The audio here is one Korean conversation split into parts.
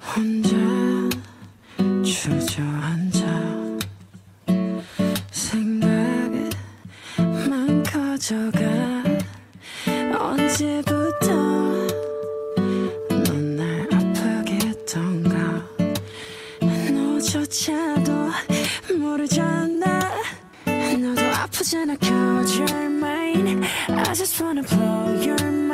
혼자 주저앉아 생각만 커져가 언제부터 넌 날 아프게 했던가? 너조차도 모르잖아. 너도 아프잖아. Close your mind. I just wanna blow your mind.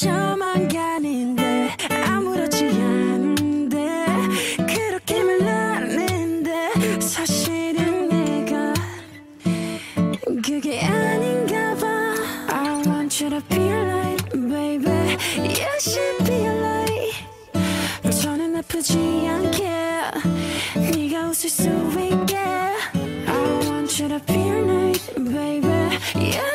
샤만 가는데 아무렇지 않은데 그렇게 말랐는데 사실은 내가 그게 아닌가 봐 I want you to be right baby You should be right 저는 아프지 않게 네가 웃을 수 있게 I want you to be right baby yeah.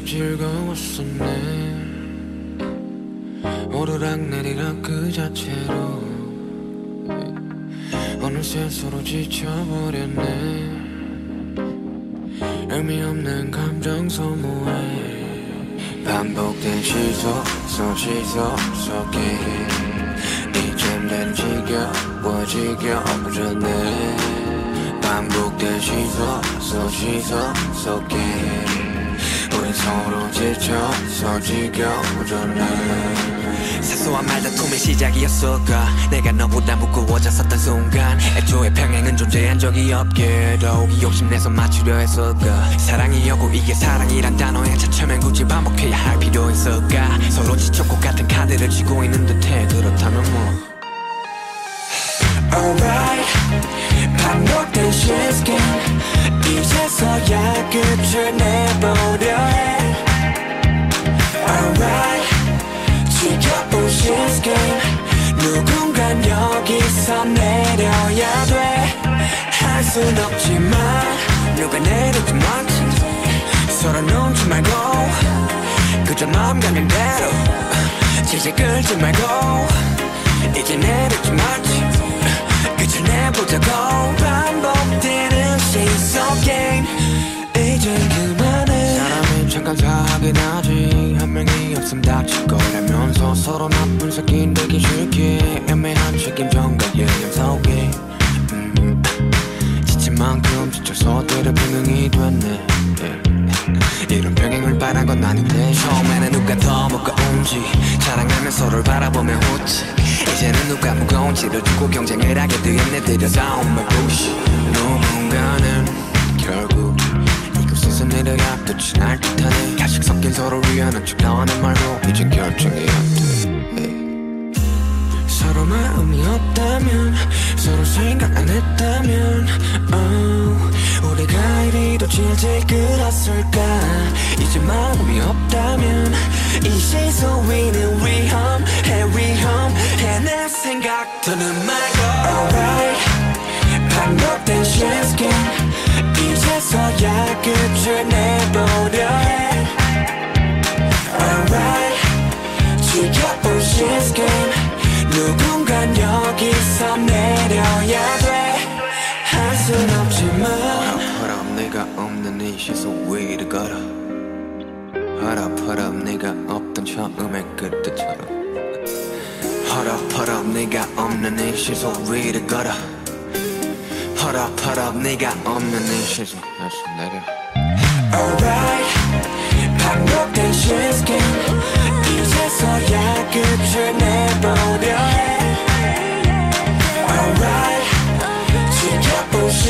뭐 즐거웠었네 오르락 내리락 그 자체로. 어느새 서로 지쳐버렸네. 의미 없는 감정 소모해 반복된 시소 속 시소 속에 이젠 난 지겨워 지겨워졌네. 반복된 시소 속 시소 속에 서로 지쳐서 지겨워졌네. 사소한 말다툼의 시작이었을까 내가 너보다 무거워졌었던 순간. 애초에 평행은 존재한 적이 없게 더욱이 욕심내서 맞추려 했을까 사랑이었고 이게 사랑이란 단어에 차츰엔 굳이 반복해야 할 필요 있을까 서로 지쳤고 같은 카드를 쥐고 있는 듯해. 그렇다면 뭐 Alright. 반복된 시스템 이제서야 끝을 내보려. 해 Alright. 지켜본 시스템 누군간 여기서 내려야 돼할 순 없지만 누가 내리지 않지. 서로 눈치 말고 그저 마음 가는 대로. 질질 끌지 말고 이제 말지 끝을 내보자고. 반복되는 시속 게임. 이제 그만해. 사람이 잠깐 사하긴 하지. 한 명이 없음 다칠 거라면서 서로 나쁜 새끼 되기 싫게 애매한 책임전과 예념 속에 음, 지친 만큼 지쳐서 때려 병행이 됐네. 예. 이런 병행을 바란 건 아닌데. 처음에는 누가 더 무거운지. 자랑하며 서로를 바라보며 웃지. 이제는 누가 무거운지를 두고 경쟁을 하게 되었네 들여다온 말 부시. 누군가는 결국 이곳에서 내려야 끝이 날 듯하네 가식 섞인 서로 위하는 척 나와는 말고 이젠 결정이 안돼 서로 마음이 없다면 서로 생각 안 했다면 oh, 우리가 이리도 질질 끌었을까? 이제 마음이 없다면 이 시소 위는 위험해 위험해 내 생각 더는 말고. Alright 반복된 시스템 이제서야 끝을 내보려. 해 Alright 지켜본 시스템 누군간 여기서 내려야 돼할 순 없지만 허락 내가 없는 이 시소 위를 걸어. 허락 허락 내가 없던 처음의 그때처럼. 허락 허락 내가 없는 이 시소 위를 걸어. 허락 허락 네가 없는 이 시소 다시 내려. Alright 반복된 시스템. 이제서야 끝을 내보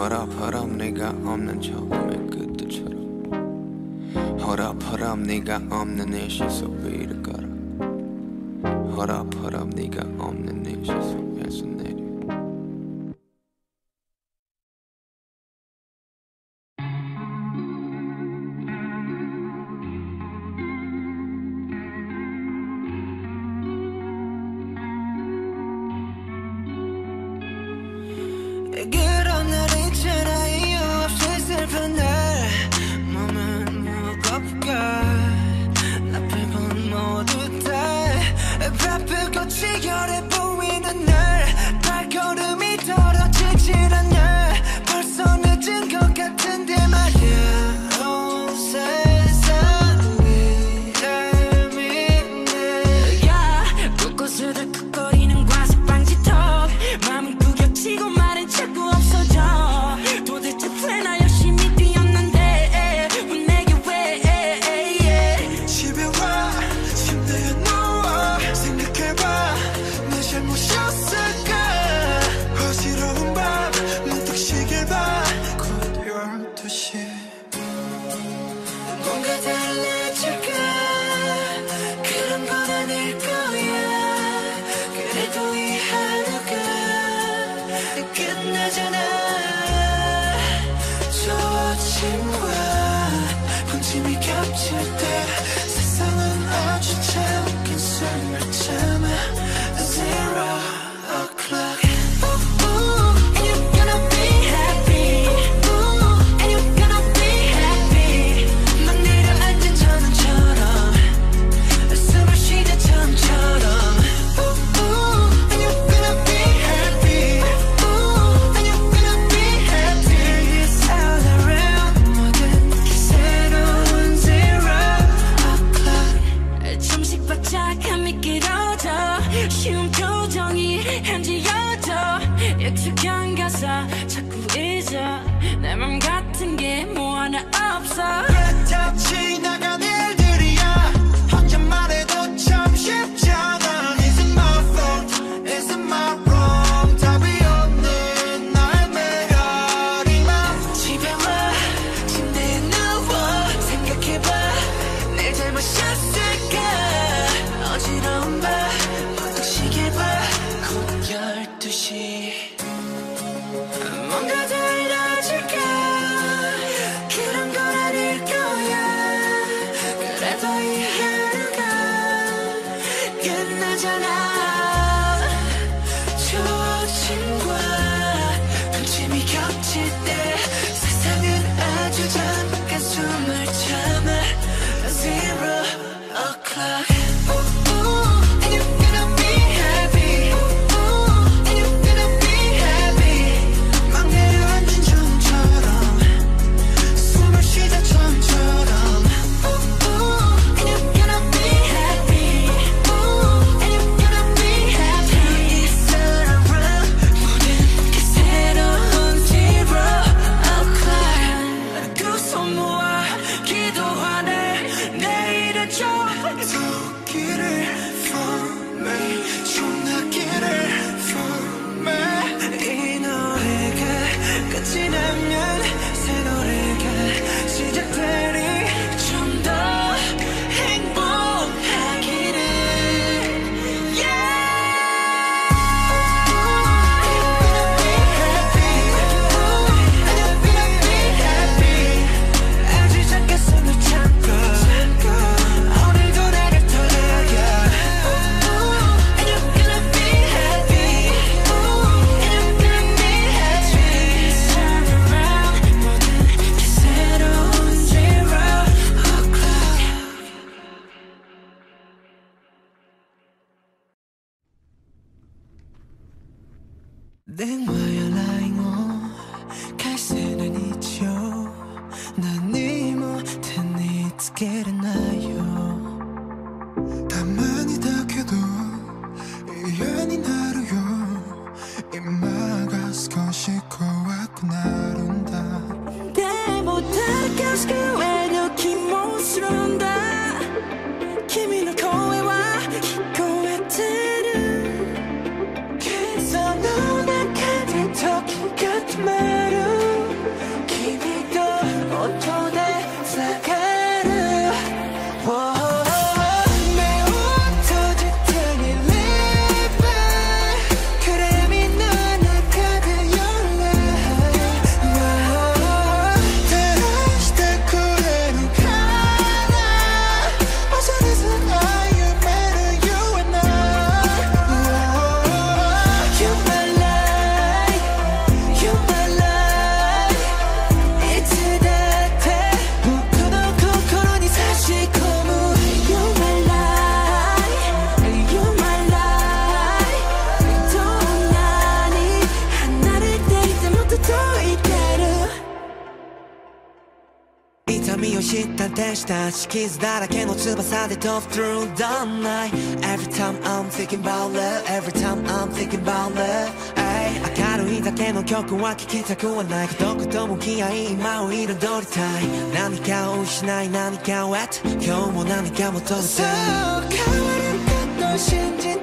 허락 허락 네가 없는 처음의 그때처럼. 허락 허락 네가 없는 이 시속 위를 걸어 허락 허락 네가 없는 이 시속 거치결에 touch that I through the night Every time I'm thinking about love Every time I'm thinking about love 明るいだけの曲は聴きたくはない孤独と向き合い今を彩りたい何かを失い何かを得て今日も何かも取るそう変わるんだと信じて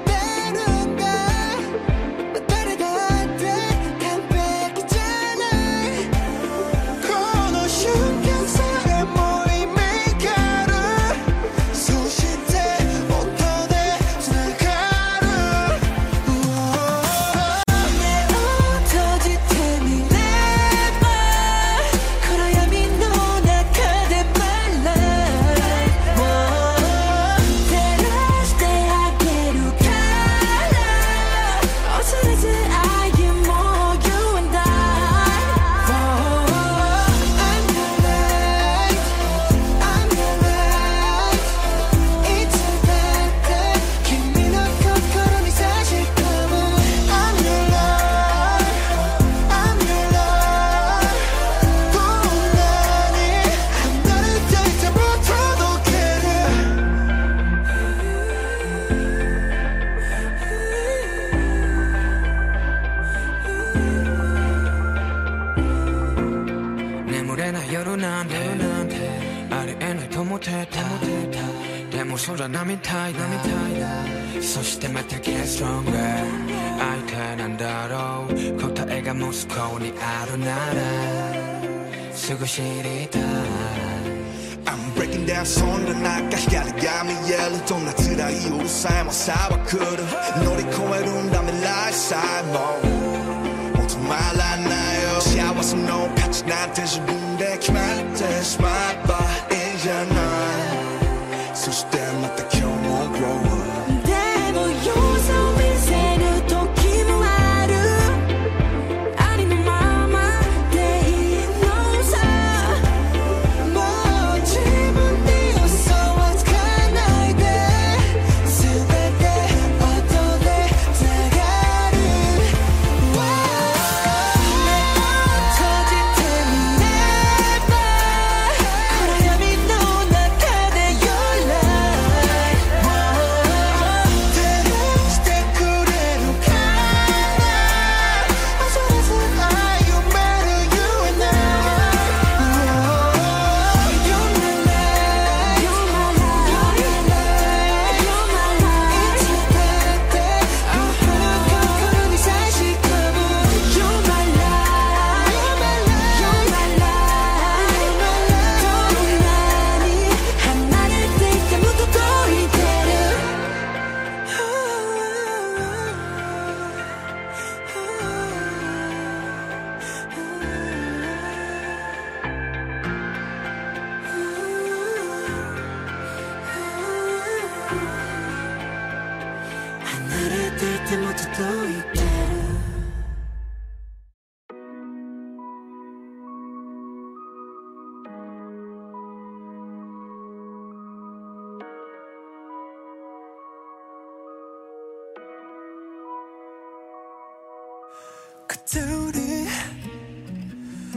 둘이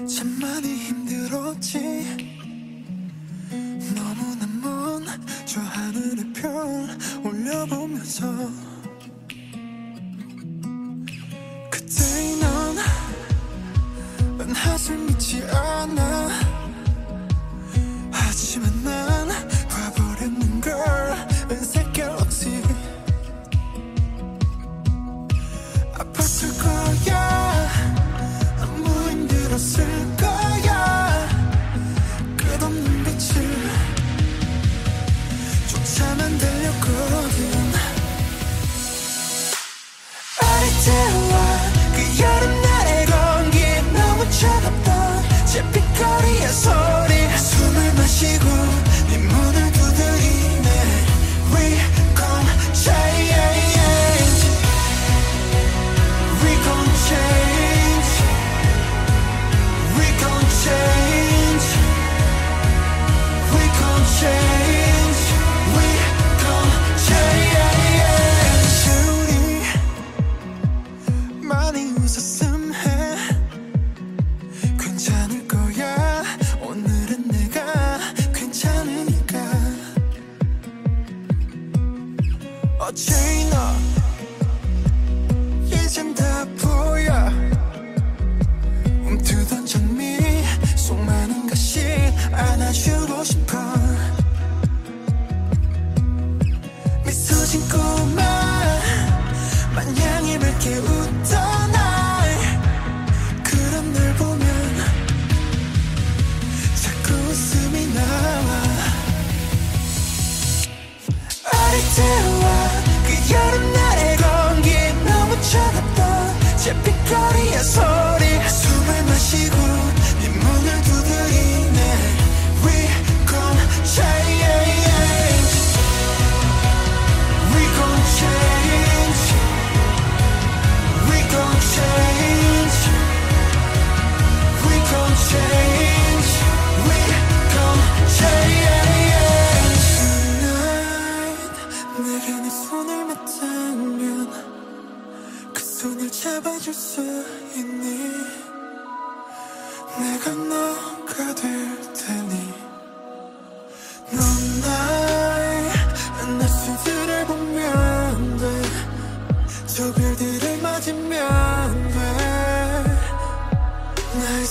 참 많이 힘들었지. 너무나 먼저 하늘의 별 올려보면서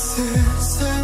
kisses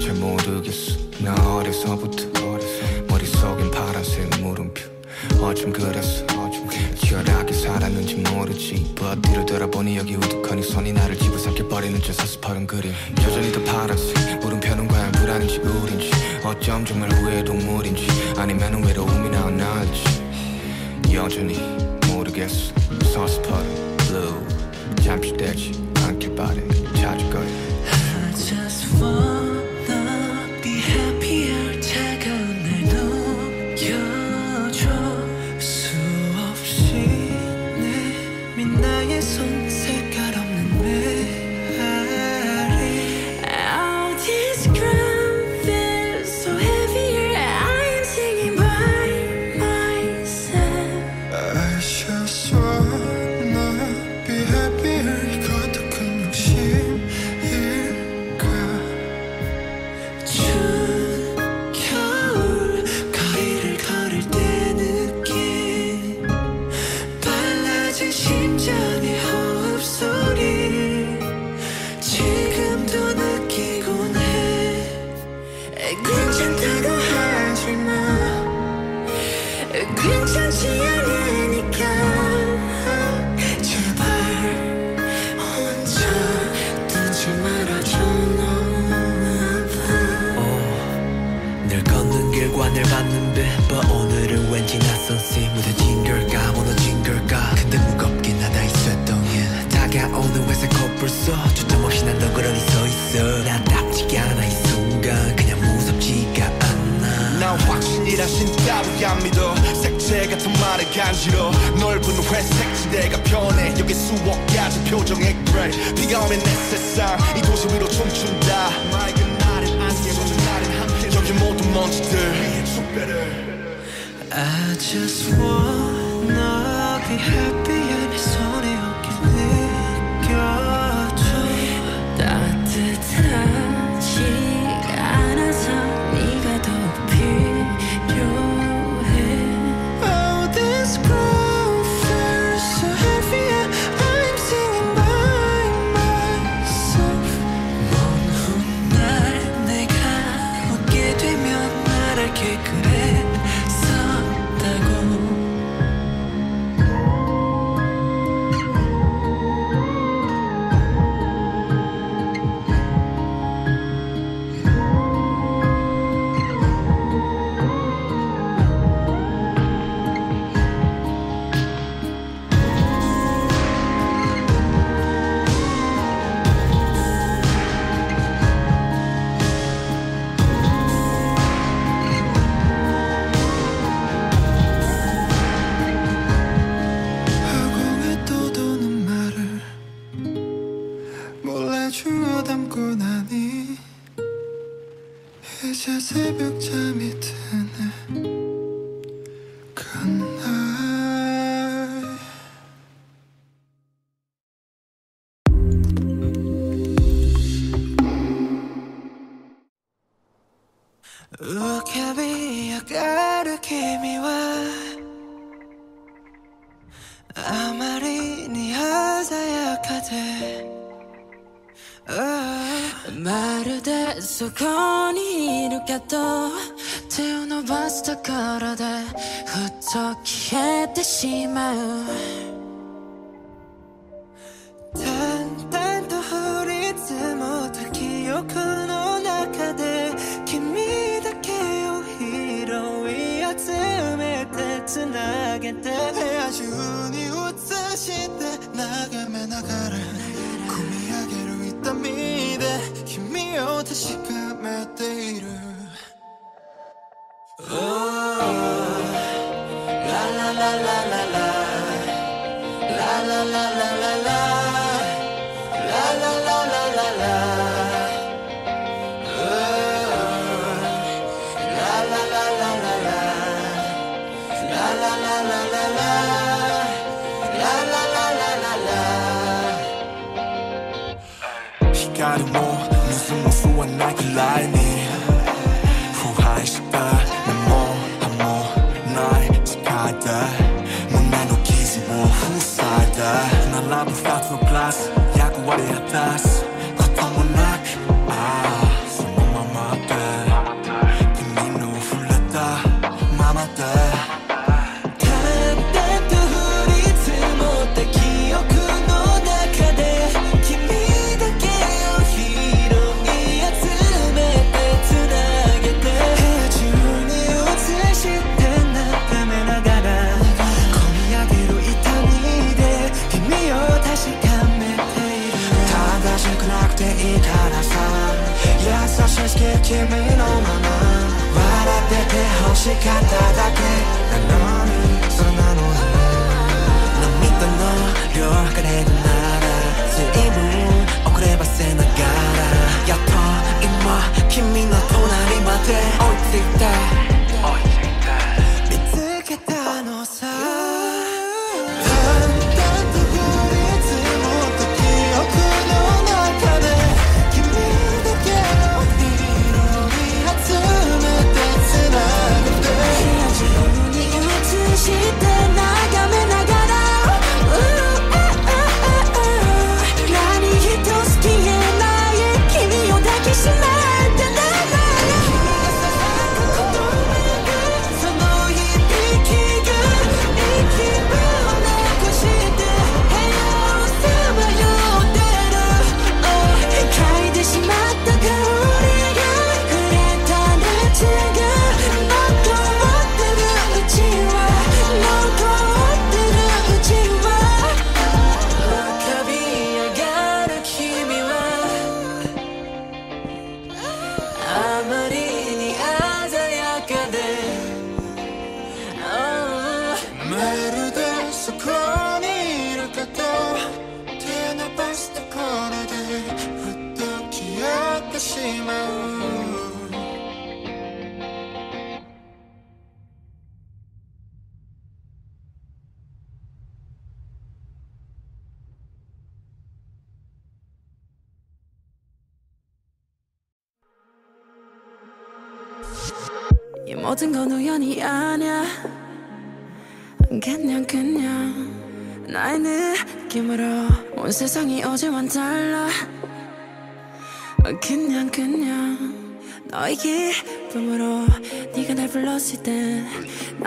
잘못됐는지 잘 모르겠어 나 어려서부터 머릿속엔 파란색 물음표. 어쩜 그랬어? 치열하게 살았는지 모르지. But 돌아보니 여기 우두커니 손이 나를 집어삼켜 버리는 저 서스퍼른 그림. 여전히 더 파란색 물음표는 과연 불안인지 우린지. 어쩜 정말 후회의 동물인지 아니면 외로움이나 나을지. 여전히 모르겠어. 서스퍼른 blue 잠시 되지 않길 바래. 찾을 거야 I just wanna 코뿔 소 주점 없이 난 덩그러니 서 있어. 나답지가 않아 이 순간. 그냥 무섭지가 않아. 난 확신이라 신 따위 안 믿어. 색채 같은 말을 간지러. 넓은 회색 지대가 변해. 여기 수억 가지 표정의 그레이 비가 오면 내 세상 이 도시 위로 춤춘다. 맑은 날엔 안개 젖은 날엔 함께. 저기 모든 먼지들. 숲배를 I just wanna be happy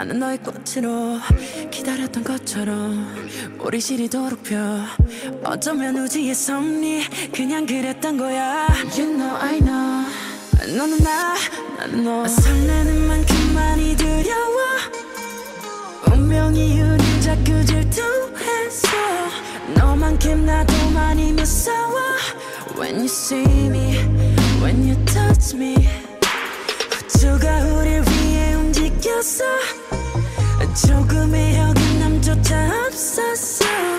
나는 너의 꽃으로 기다렸던 것처럼 우리 시리도록 펴 어쩌면 우지의 섭리 그냥 그랬던 거야. You know I know. 너는 나 나는 너. 설레는 만큼 많이 두려워. 운명이 우린 자꾸 질투했어 너만큼 나도 많이 무서워. When you see me When you touch me 우주가 우릴 위해 움직였어 조금의 여긴남조차 없었어.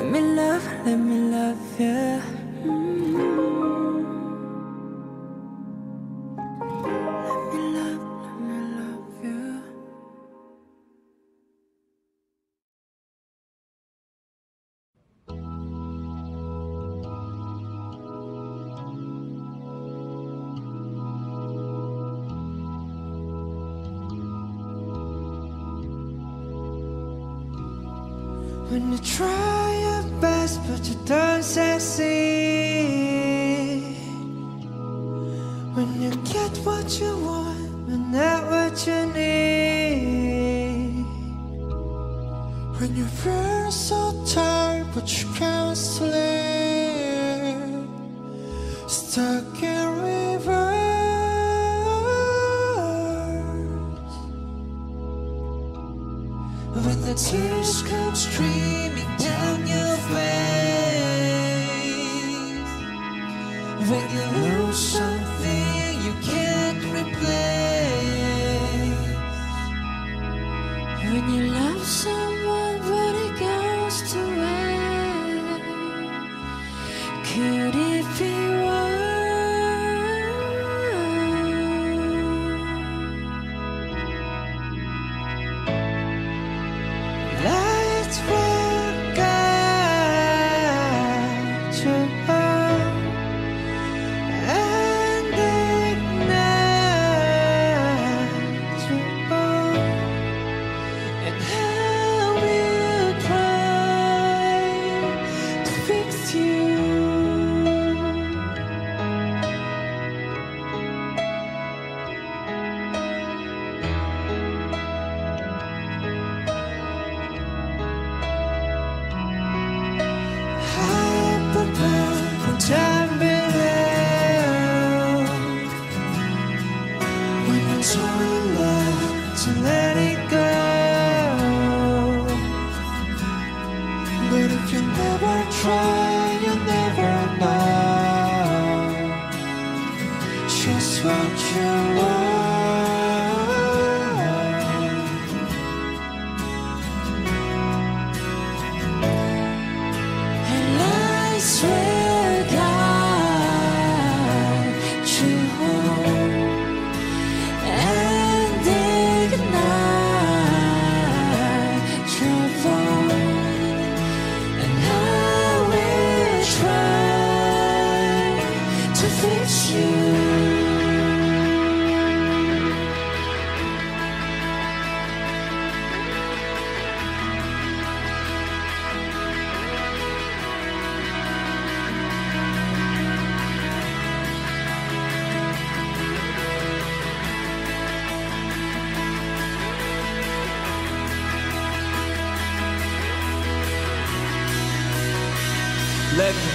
Let me love, let me love you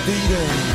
beating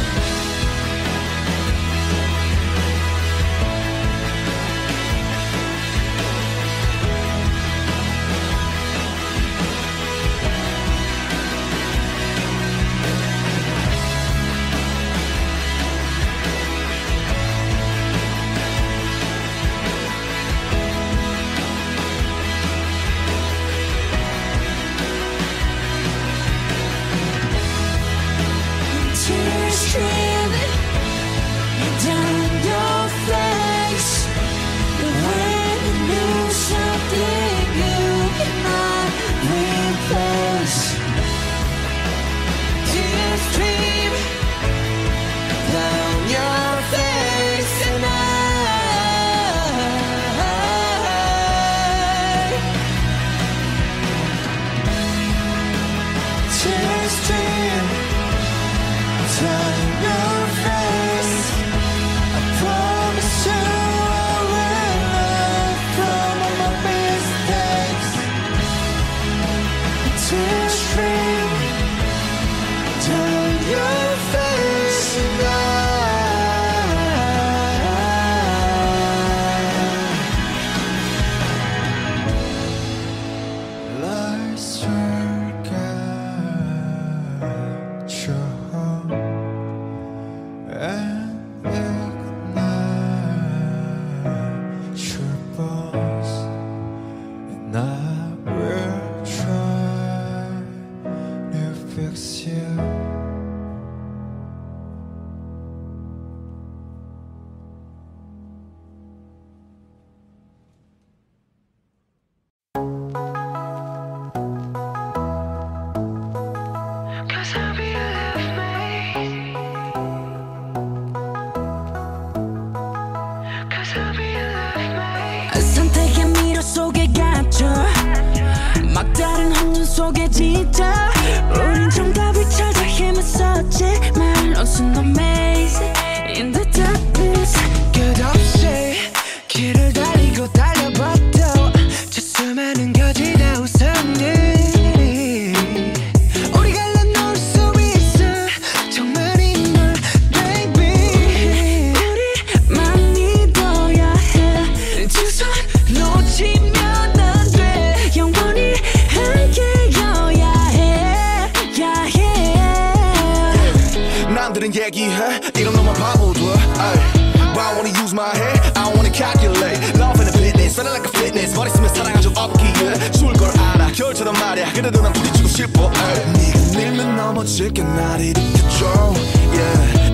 것처럼 말야 그래도 난 부딪히고 싶어. 네가 밀면 넘어질게 날 일으켜줘. Yeah.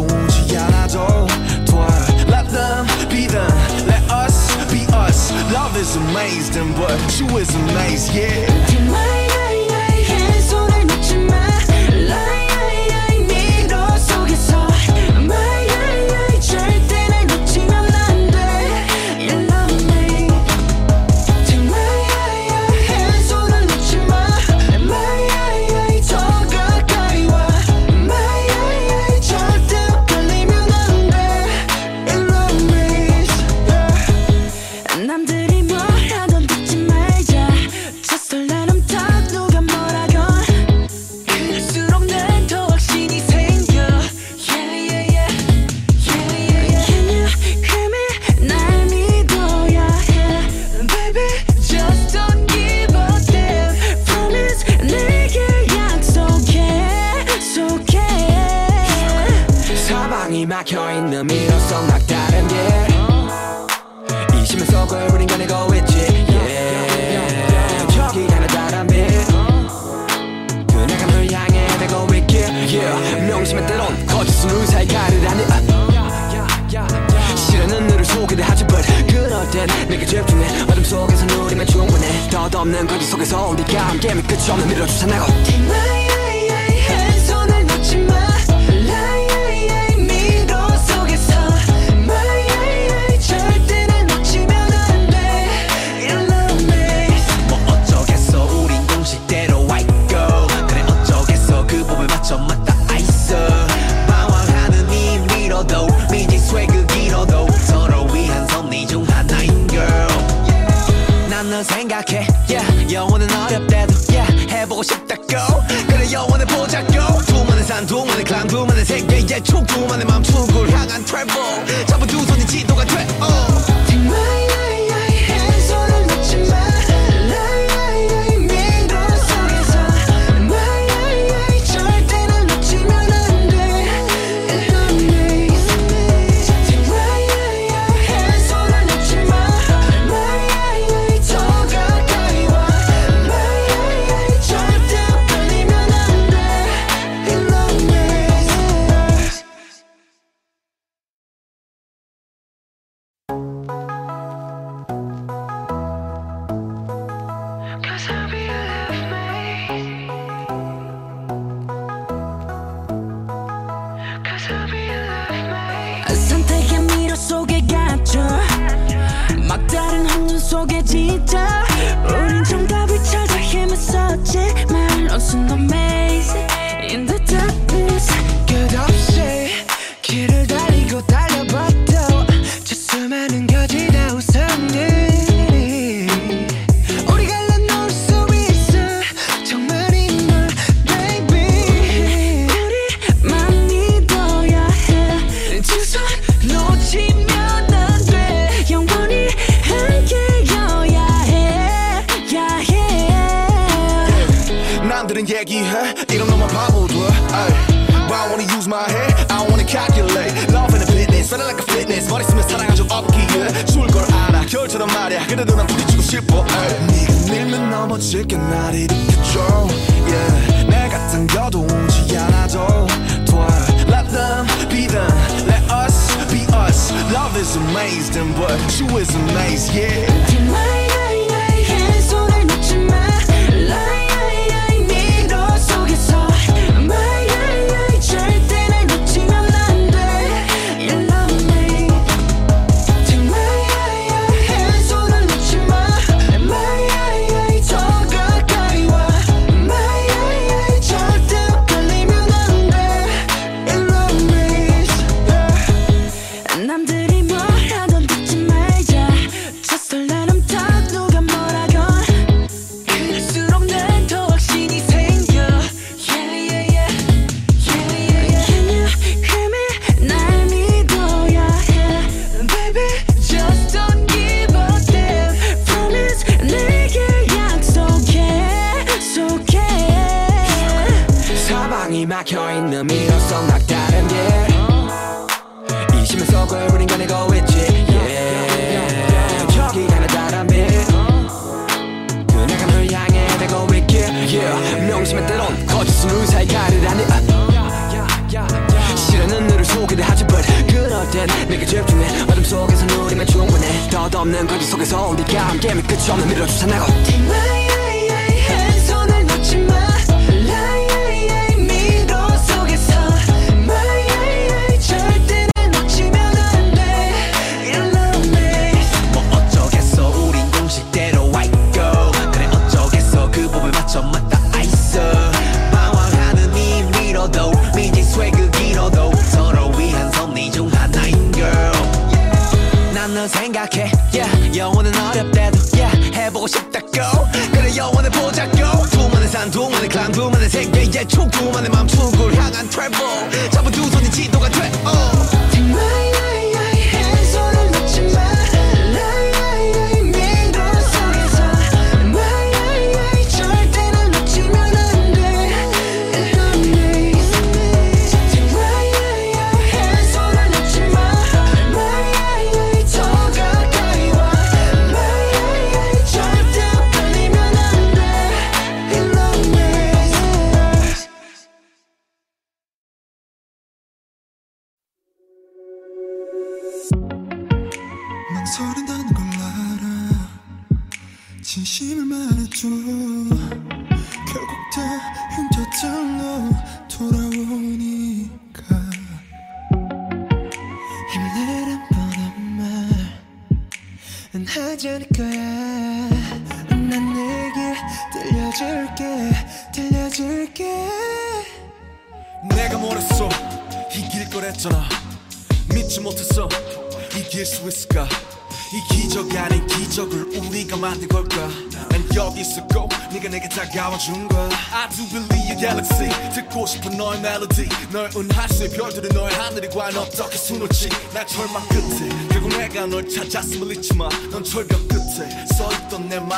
오지 않아도 Let them be them Let us be us. Love is amazing. But you is amazing yeah. 손을 놓지 마. 없는 거리 속에서 우리가 함께 끝이 없는 미로 주산하고 영원의 보자격. 두만의 산 두만의 강두 만의 세계의 촉 두만의 맘 축을 향한 트래블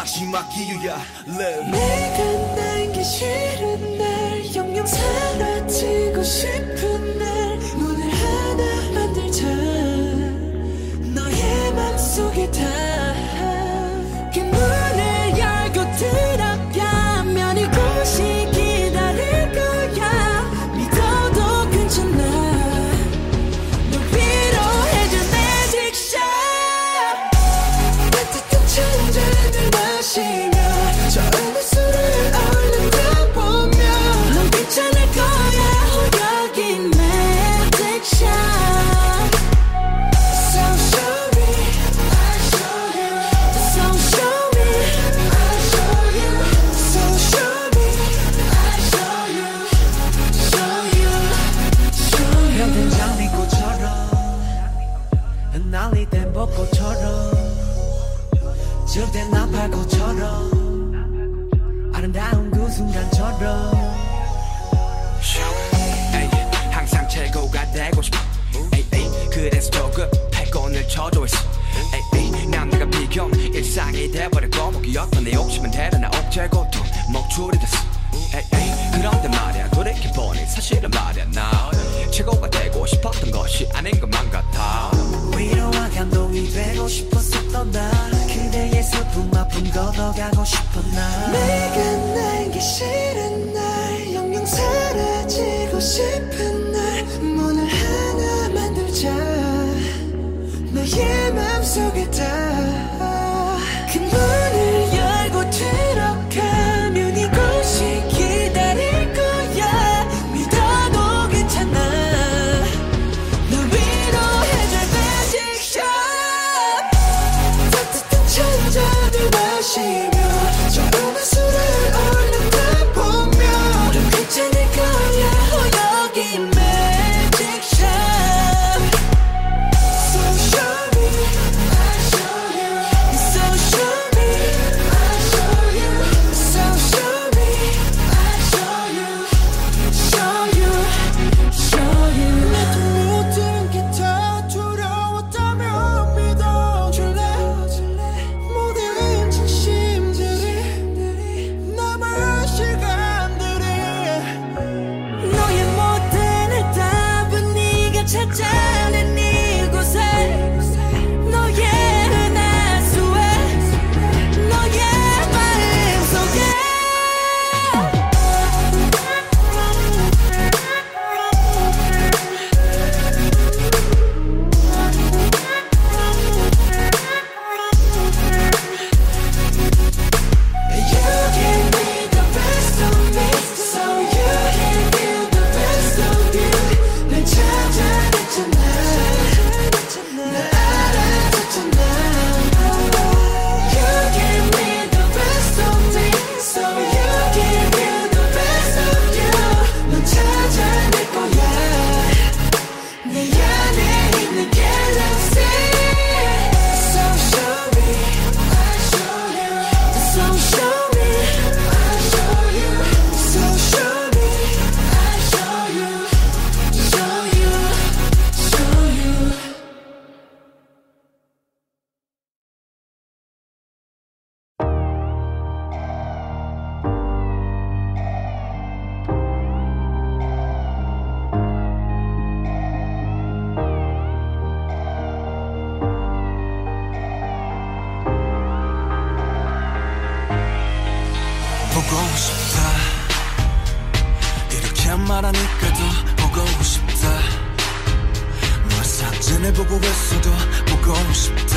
마지막 이유야. Live 쳐줘 있어. 에이, 남들과 비교 일상이 돼버렸고 목이었던 내 욕심은 대단한 억제 고통 목줄이 됐어. 에이, 그런데 말야 돌이켜보니 사실은 말야 나 최고가 되고 싶었던 것이 아닌 것만 같아. 위로와 감동이 되고 싶었었던 나 그대의 슬픔 아픔 걷어가고 싶은 나 내가 날기 싫은 날 영영 사라지고 싶은 날 문을 하나 만들자 너의 맘속에 다 보고 싶다. 이렇게 말하니까 더 보고 싶다. 널 사진을 보고 있어도 보고 싶다.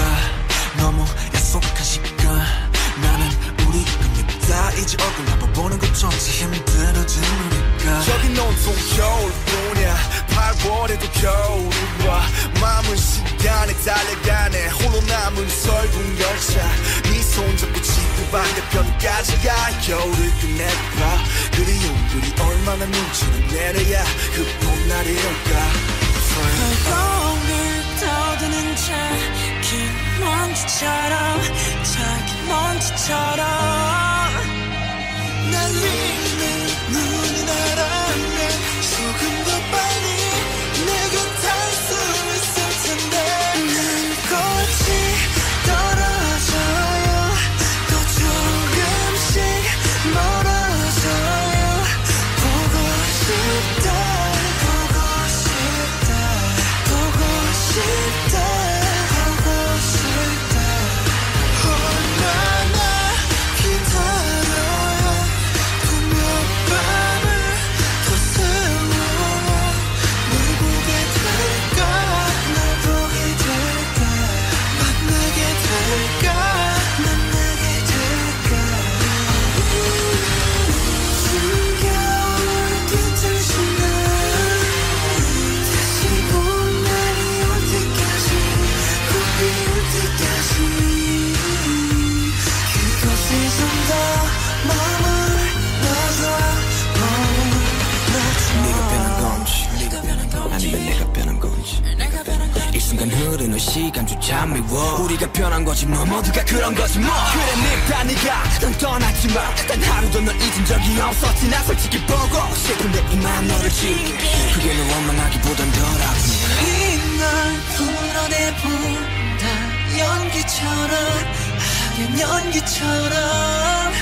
너무 약속한 시간. 나는 우리 겁니다. 이제 얼굴 한번 보는 것조차 힘들어진 우리가. 여긴 온통 겨울뿐이야. 8월에도 겨울이 와 마음은 시간에 달려가네. 홀로 남은 설국 열차. 네 손 잡고 지구 반대편까지야. 겨울을 끝내봐. 그리움들이 얼마나 눈치를 내려야 그 봄 날이 올까? 발동을 떠드는 작은 먼지처럼 작은 먼지처럼. 날리는 시간조차 미워. 우리가 변한 거지 뭐. 모두가 그런 거지 뭐. 그래 네 밉다 니가 넌 떠났지만 단 하루도 널 잊은 적이 없었지. 나 솔직히 보고 싶은데 이만 너를 지울게. 그게 널 원망하기보단 덜 아프네. 이날 풀어내본다. 연기처럼 하얀 연기처럼.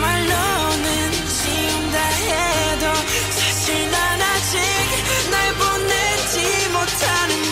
말로는 지운다 해도 사실 난 아직 날 보내지 못하는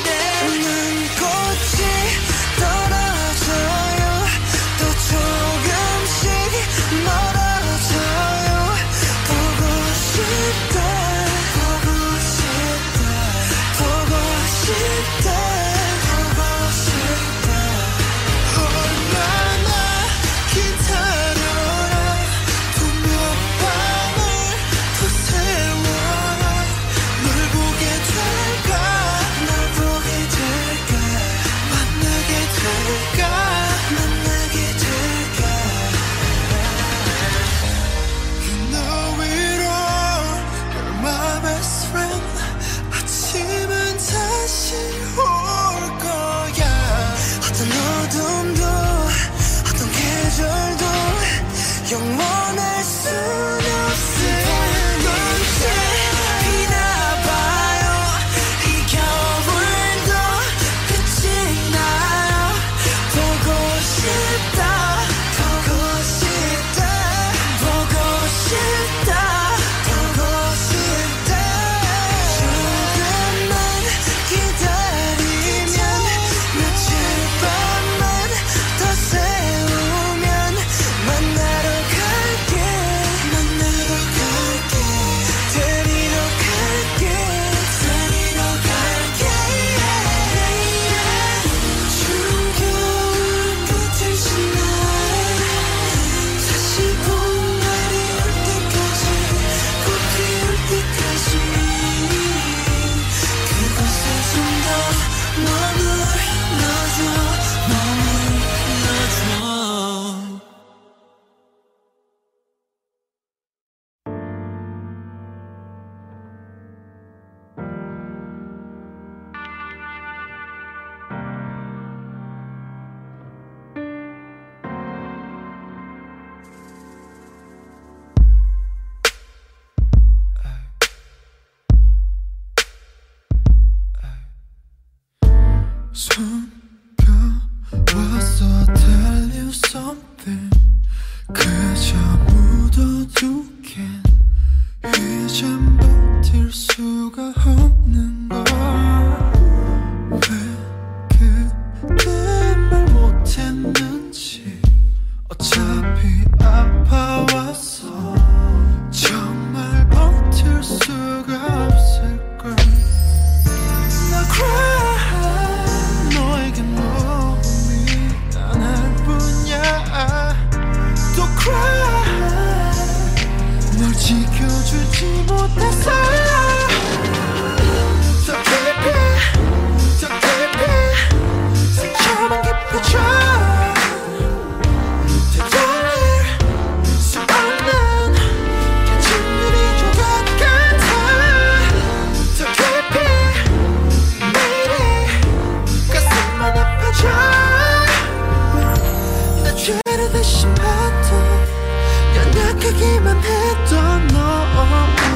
생각하기만 했던 너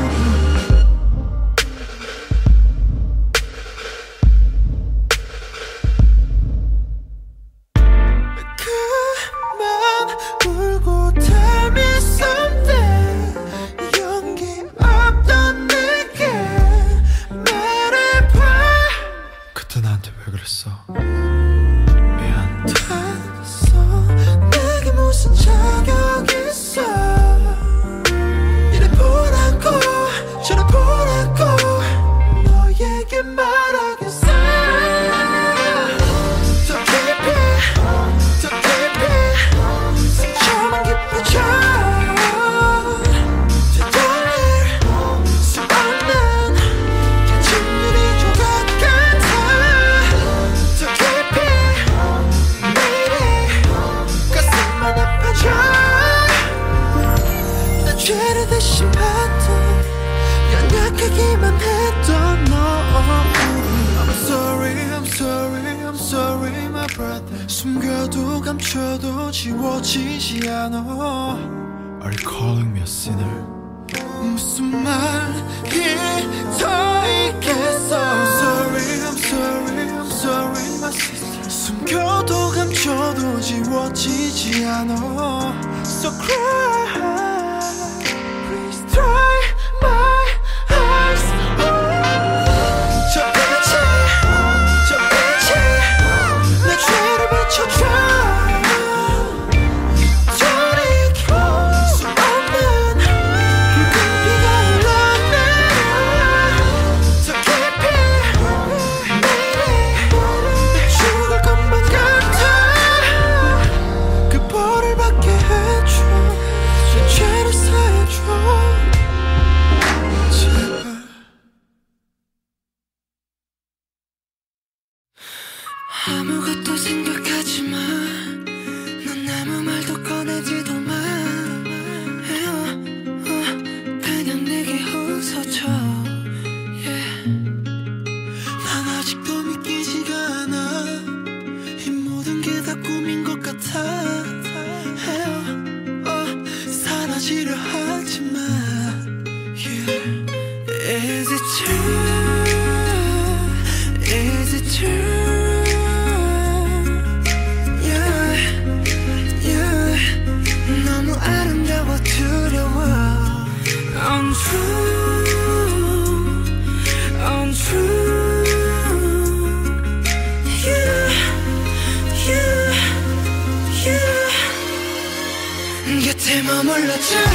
future.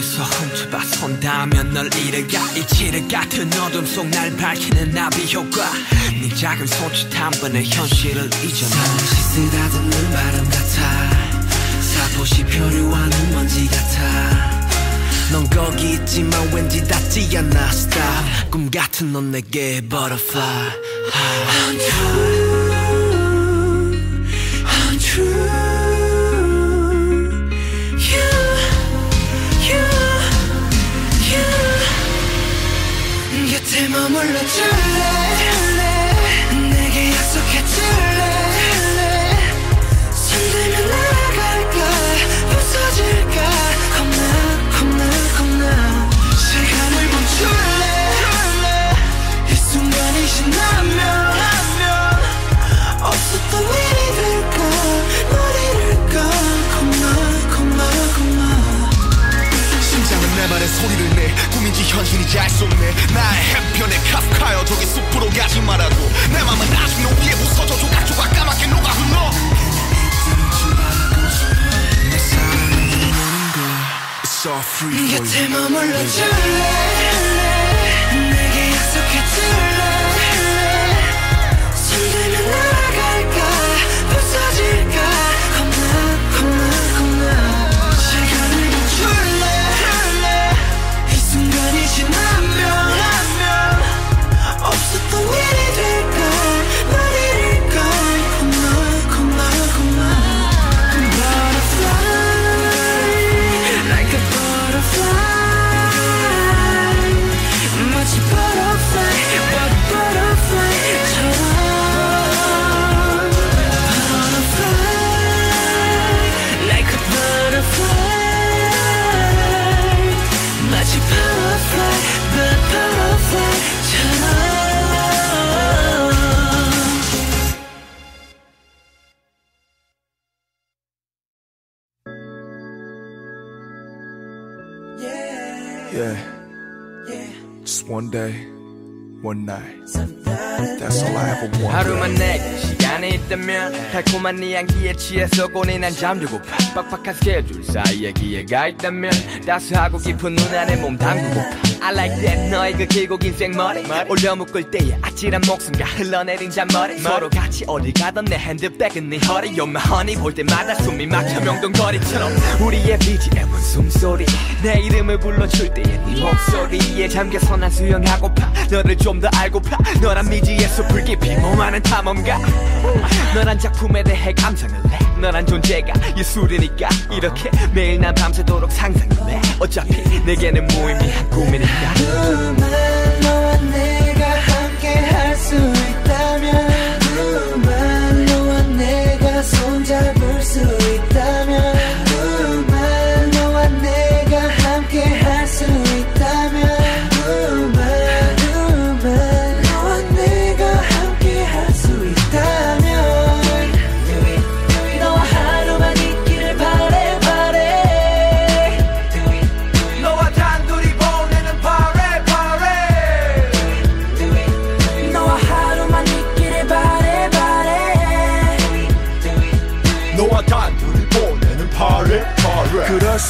멀리서 훔쳐봐 손다면 널 잃어가 이치를 같은 어둠 속 날 밝히는 나비 효과. 네 작은 손짓 한 번에 현실을 잊어놔. 잠시 쓰다듬는 바람 같아. 사포시 표류하는 먼지 같아. 넌 거기 있지만 왠지 닿지 않아 스타 꿈 같은 넌 내게 butterfly. I'm 머물러 줄래? 내게 약속해 줄래? 손들면 날아갈까? 부서질까? 겁나 겁나 겁나. 시간을 멈출래? 이 순간이 지나면 없었던 일이 내 말에 소리를 내 꿈인지 현실인지 알 수 없네 나의 해변에 카프카여 저기 숲으로 가지 말아도 내 맘은 아직 노위에 부서져 조각조각 까맣게 녹아 흘러 내 곁에 머물러 줄래 내게 약속해 줄래 one day One night. That's all I ever wanted. 하루만 내게 시간이 있다면 달콤한 네 향기에 취해서 고뇌난 잠들고파 빡빡한 스케줄 사이에 기회가 있다면 따스하고 깊은 눈 안에 몸 담그고파 I like that 너의 그 길고 긴 생머리 올려 묶을 때의 아찔한 목숨과 흘러내린 잔머리 서로 같이 어딜 가던 내 핸드백은 네 허리 You're my honey 볼 때마다 숨이 막혀 명동거리처럼 우리의 BGM은 숨소리 내 이름을 불러줄 때의 네 목소리에 잠겨서 난 수영하고파 너를 좀 더 알고파. 너란 미지의 숲을 몸하는 탐험가. 너란 작품에 대해 감상을 해. 너란 존재가 예술이니까. 이렇게 매일 난 밤새도록 상상을 해. 어차피 내게는 무의미한 꿈이니까. 누만 너와 내가 함께 할 수 있다면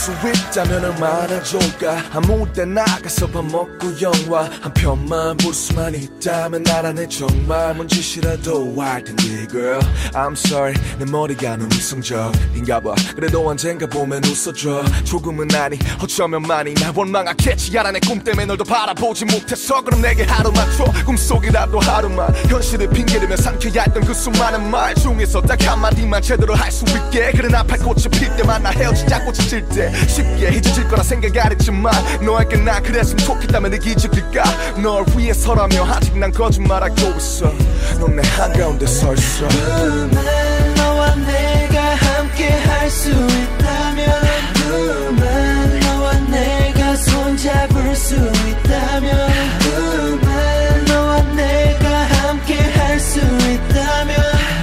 파레 그럴 수 있다면 얼마나 좋을까 아무 때 나 가서 밥 먹고 영화 한 편만 볼 수만 있다면 나라네 정말 뭔 짓이라도 할 텐데 girl I'm sorry 내 머리가 너무 이성적인가 봐. 그래도 언젠가 보면 웃어줘. 조금은 아니 어쩌면 많이 날 원망하겠지. 알아 내 꿈 때문에 널더 바라보지 못해서 그럼 내게 하루만 줘 꿈속이라도 하루만. 현실을 핑계대며 삼켜야 했던 그 수많은 말 중에서 딱 한마디만 제대로 할 수 있게. 그래 나팔 꽃이 필 때만 나 헤어지자 꽃이 질 때. 쉽게 잊어질 거라 생각 안 했지만 너에게 나 그랬으면 좋겠다면 내 기적일까? 널 위해서라며 아직 난 거짓말하고 있어. 넌 내 한가운데 서 있어. 누만 너와 내가 함께 할 수 있다면 누만 너와 내가 손잡을 수 있다면 누만 너와 내가 함께 할 수 있다면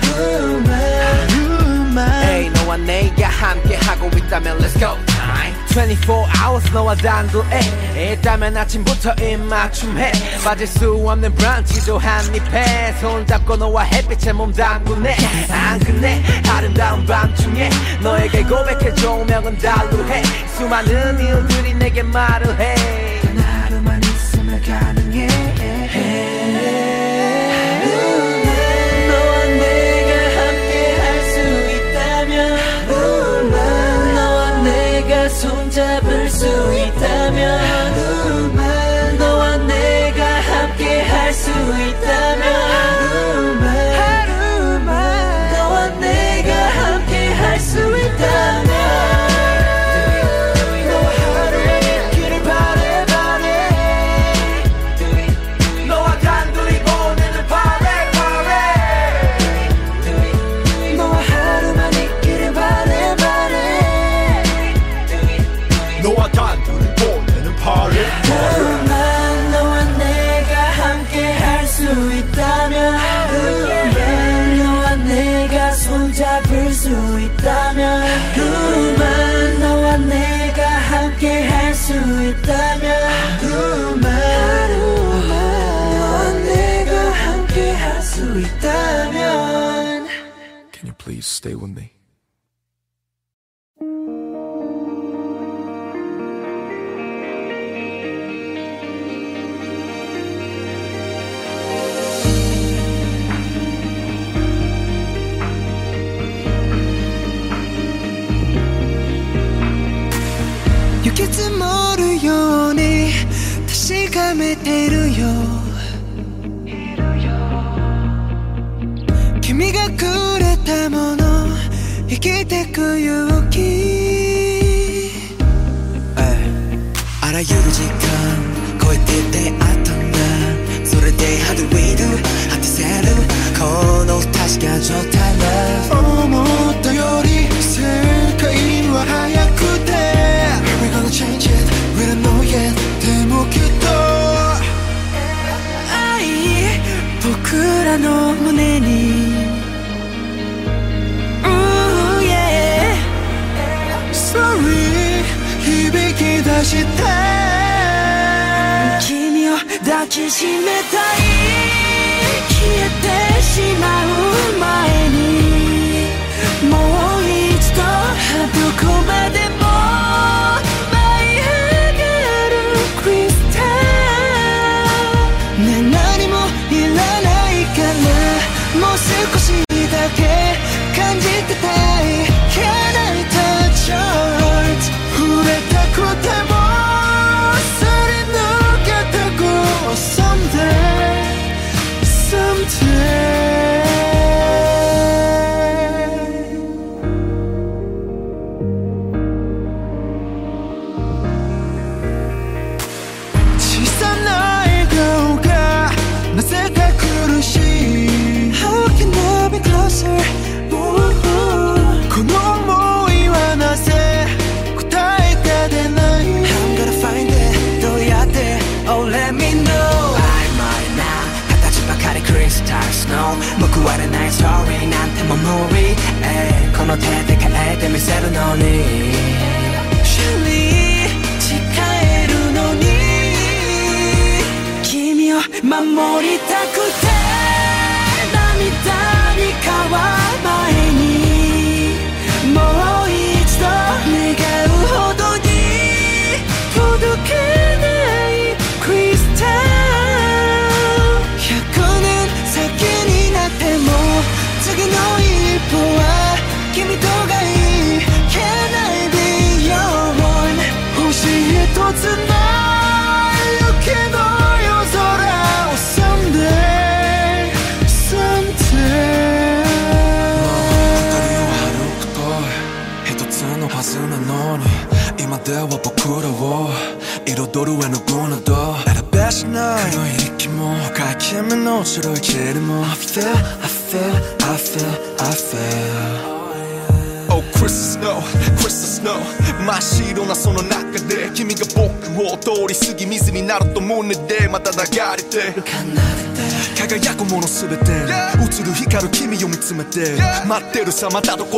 누만 Hey 너와 내가 함께 하고 있다면 Let's go. time 24 hours 너와 단둘에 있다면 아침부터 입맞춤해. 빠질 수 없는 브런치도 한입해. 손잡고 너와 햇빛에 몸 담그네. 안 끝내. 아름다운 밤중에 너에게 고백해. 조명은 달루해. 수많은 이유들이 내게 말을 해. 하루만 있으면 가능해 있다면 それでハドウィドー果たせる」「顔の確か状態は」「思ったより世界は早くて」「We're gonna change it!」「We don't know yet でもきっと。愛僕らの胸に。響き出して。きしめたい。消えてしまう前に。もう一度どこまで Ter o matado com